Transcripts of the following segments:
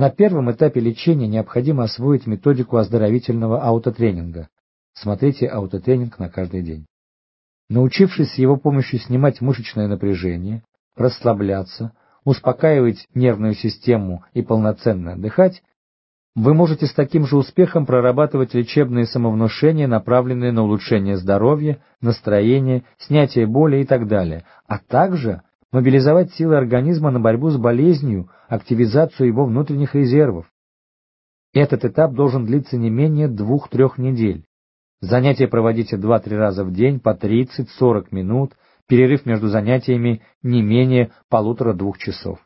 На первом этапе лечения необходимо освоить методику оздоровительного аутотренинга. Смотрите аутотренинг на каждый день. Научившись с его помощью снимать мышечное напряжение, расслабляться, успокаивать нервную систему и полноценно отдыхать, вы можете с таким же успехом прорабатывать лечебные самовнушения, направленные на улучшение здоровья, настроения, снятие боли и так далее, а также мобилизовать силы организма на борьбу с болезнью, активизацию его внутренних резервов. Этот этап должен длиться не менее двух-трех недель. Занятия проводите 2-3 раза в день по 30-40 минут, перерыв между занятиями не менее полутора-двух часов.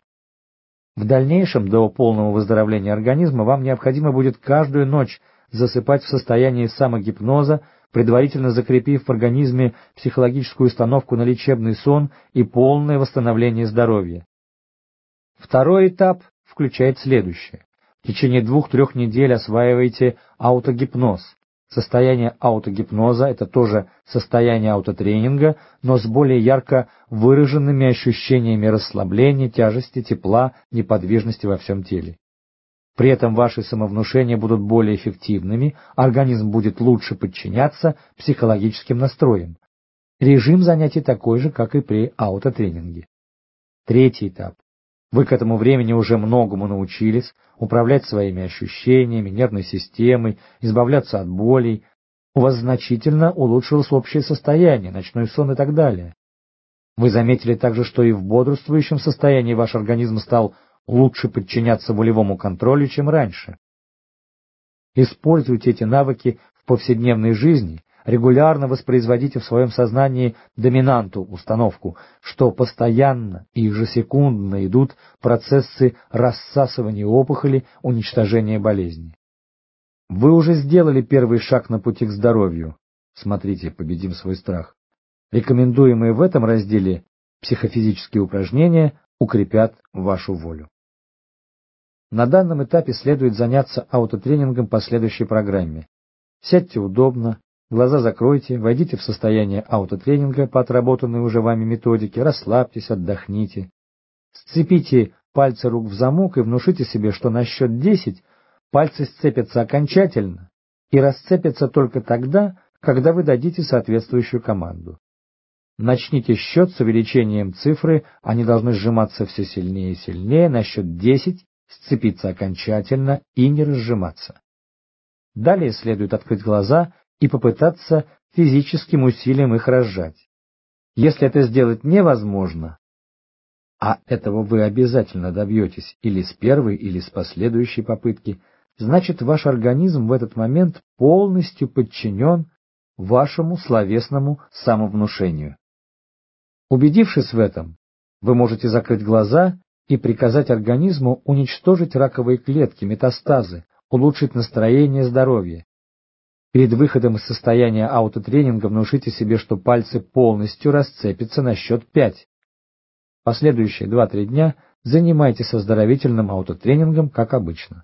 В дальнейшем, до полного выздоровления организма, вам необходимо будет каждую ночь засыпать в состоянии самогипноза, предварительно закрепив в организме психологическую установку на лечебный сон и полное восстановление здоровья. Второй этап включает следующее. В течение двух-трех недель осваивайте аутогипноз, Состояние аутогипноза – это тоже состояние аутотренинга, но с более ярко выраженными ощущениями расслабления, тяжести, тепла, неподвижности во всем теле. При этом ваши самовнушения будут более эффективными, организм будет лучше подчиняться психологическим настроям. Режим занятий такой же, как и при аутотренинге. Третий этап. Вы к этому времени уже многому научились, управлять своими ощущениями, нервной системой, избавляться от болей. У вас значительно улучшилось общее состояние, ночной сон и так далее. Вы заметили также, что и в бодрствующем состоянии ваш организм стал лучше подчиняться волевому контролю, чем раньше. Используйте эти навыки в повседневной жизни регулярно воспроизводите в своем сознании доминанту установку, что постоянно и ежесекундно идут процессы рассасывания опухоли, уничтожения болезни. Вы уже сделали первый шаг на пути к здоровью. Смотрите, победим свой страх. Рекомендуемые в этом разделе психофизические упражнения укрепят вашу волю. На данном этапе следует заняться аутотренингом по следующей программе. Сядьте удобно, Глаза закройте, войдите в состояние аутотренинга по отработанной уже вами методике, расслабьтесь, отдохните. Сцепите пальцы рук в замок и внушите себе, что на счет 10 пальцы сцепятся окончательно и расцепятся только тогда, когда вы дадите соответствующую команду. Начните счет с увеличением цифры, они должны сжиматься все сильнее и сильнее, на счет 10 сцепиться окончательно и не разжиматься. Далее следует открыть глаза и попытаться физическим усилием их разжать. Если это сделать невозможно, а этого вы обязательно добьетесь или с первой, или с последующей попытки, значит ваш организм в этот момент полностью подчинен вашему словесному самовнушению. Убедившись в этом, вы можете закрыть глаза и приказать организму уничтожить раковые клетки, метастазы, улучшить настроение и здоровье, Перед выходом из состояния аутотренинга внушите себе, что пальцы полностью расцепятся на счет 5. Последующие 2-3 дня занимайтесь оздоровительным аутотренингом, как обычно.